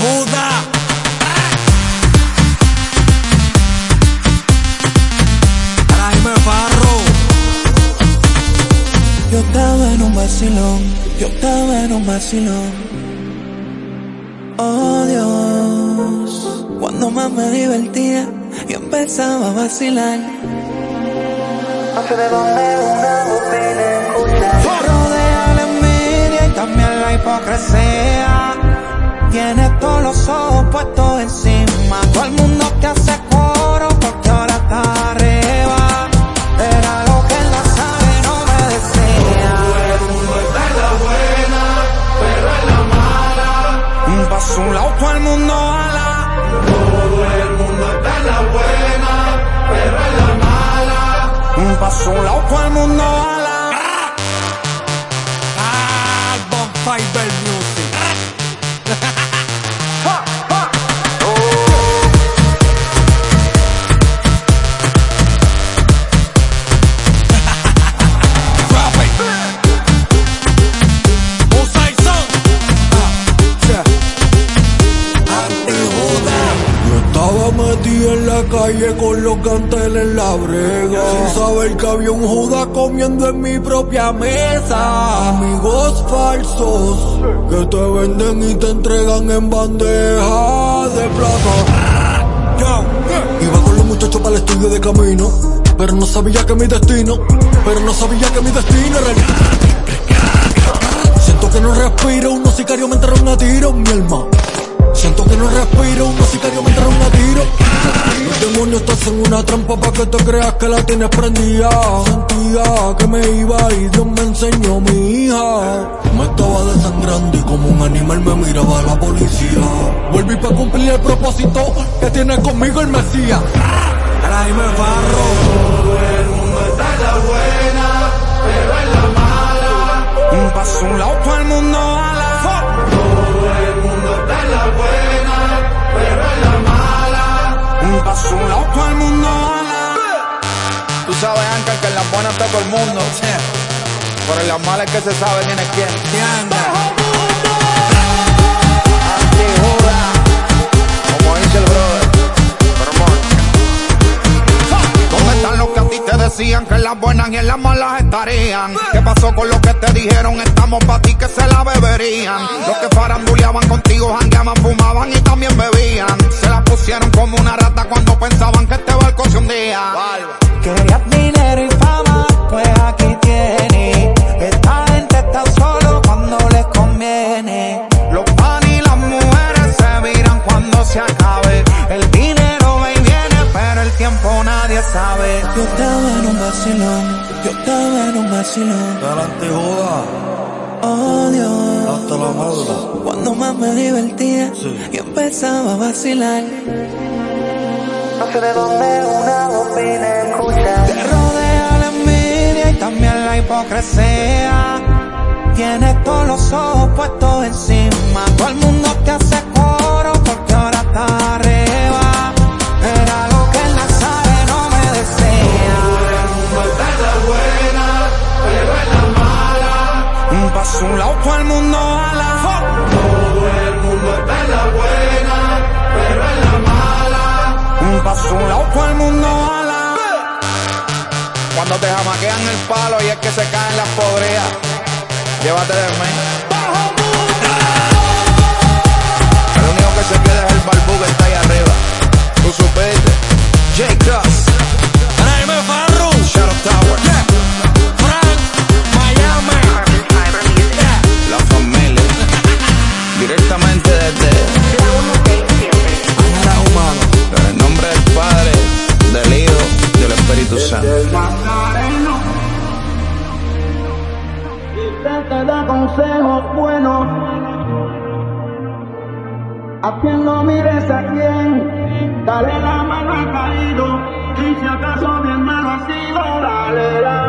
Buda. Jaime Farro. Yo estaba en un vacilón, yo estaba en un vacilón. Oh Dios, cuando más me divertía, yo empezaba a vacilar. No sé de dónde una todo el mundo ala. Todo el mundo está en la buena, pero en la mala. Un paso un lado, todo el mundo ala. Ah, Bonfire calle con los canteles en la brega. Sin saber que había un Judas comiendo en mi propia mesa. Amigos falsos que te venden y te entregan en bandeja de plata. Iba con los muchachos para el estudio de camino Pero no sabía que mi destino Pero no sabía que mi destino era Siento que no respiro, unos sicarios me entraron a tiro, mi alma. Siento que no respiro, unos sicarios me entraron a tiro. Demonios te hacen una trampa para que te creas que la tienes prendida. Sentía que me iba y Dios me enseñó mi hija. Me estaba desangrando y como un animal me miraba la policía. Volví para cumplir el propósito que tiene conmigo el Mesías. Ahora me barro. Que en las buenas está todo el mundo. Pero en las malas que se sabe quién es quién. Antijuda, como dice el brother. ¿Dónde están los que a ti te decían que en las buenas y en las malas estarían? ¿Qué pasó con los que te dijeron estamos pa' ti que se la beberían? Los que faranduleaban contigo, jangueaban, fumaban tiempo nadie sabe. Yo estaba en un vacilón, yo estaba en un vacilón. Adelante, joda. Oh Dios, Hasta la madre. cuando más me divertía Sí. y empezaba a vacilar. No sé de dónde una bocina escucha. Te rodea la envidia y también la hipocresía. Tienes todos los ojos puestos encima. Un a lado, todo el mundo ala. Todo el mundo está en la buena, pero en la mala. Un paso a un lado, todo el mundo ala. Cuando te jamaquean el palo y es que se caen las podridas. Llévate de mí. consejos buenos, a quien no mires a quien, dale la mano al caído, y si acaso bien malo ha sido, dale la mano.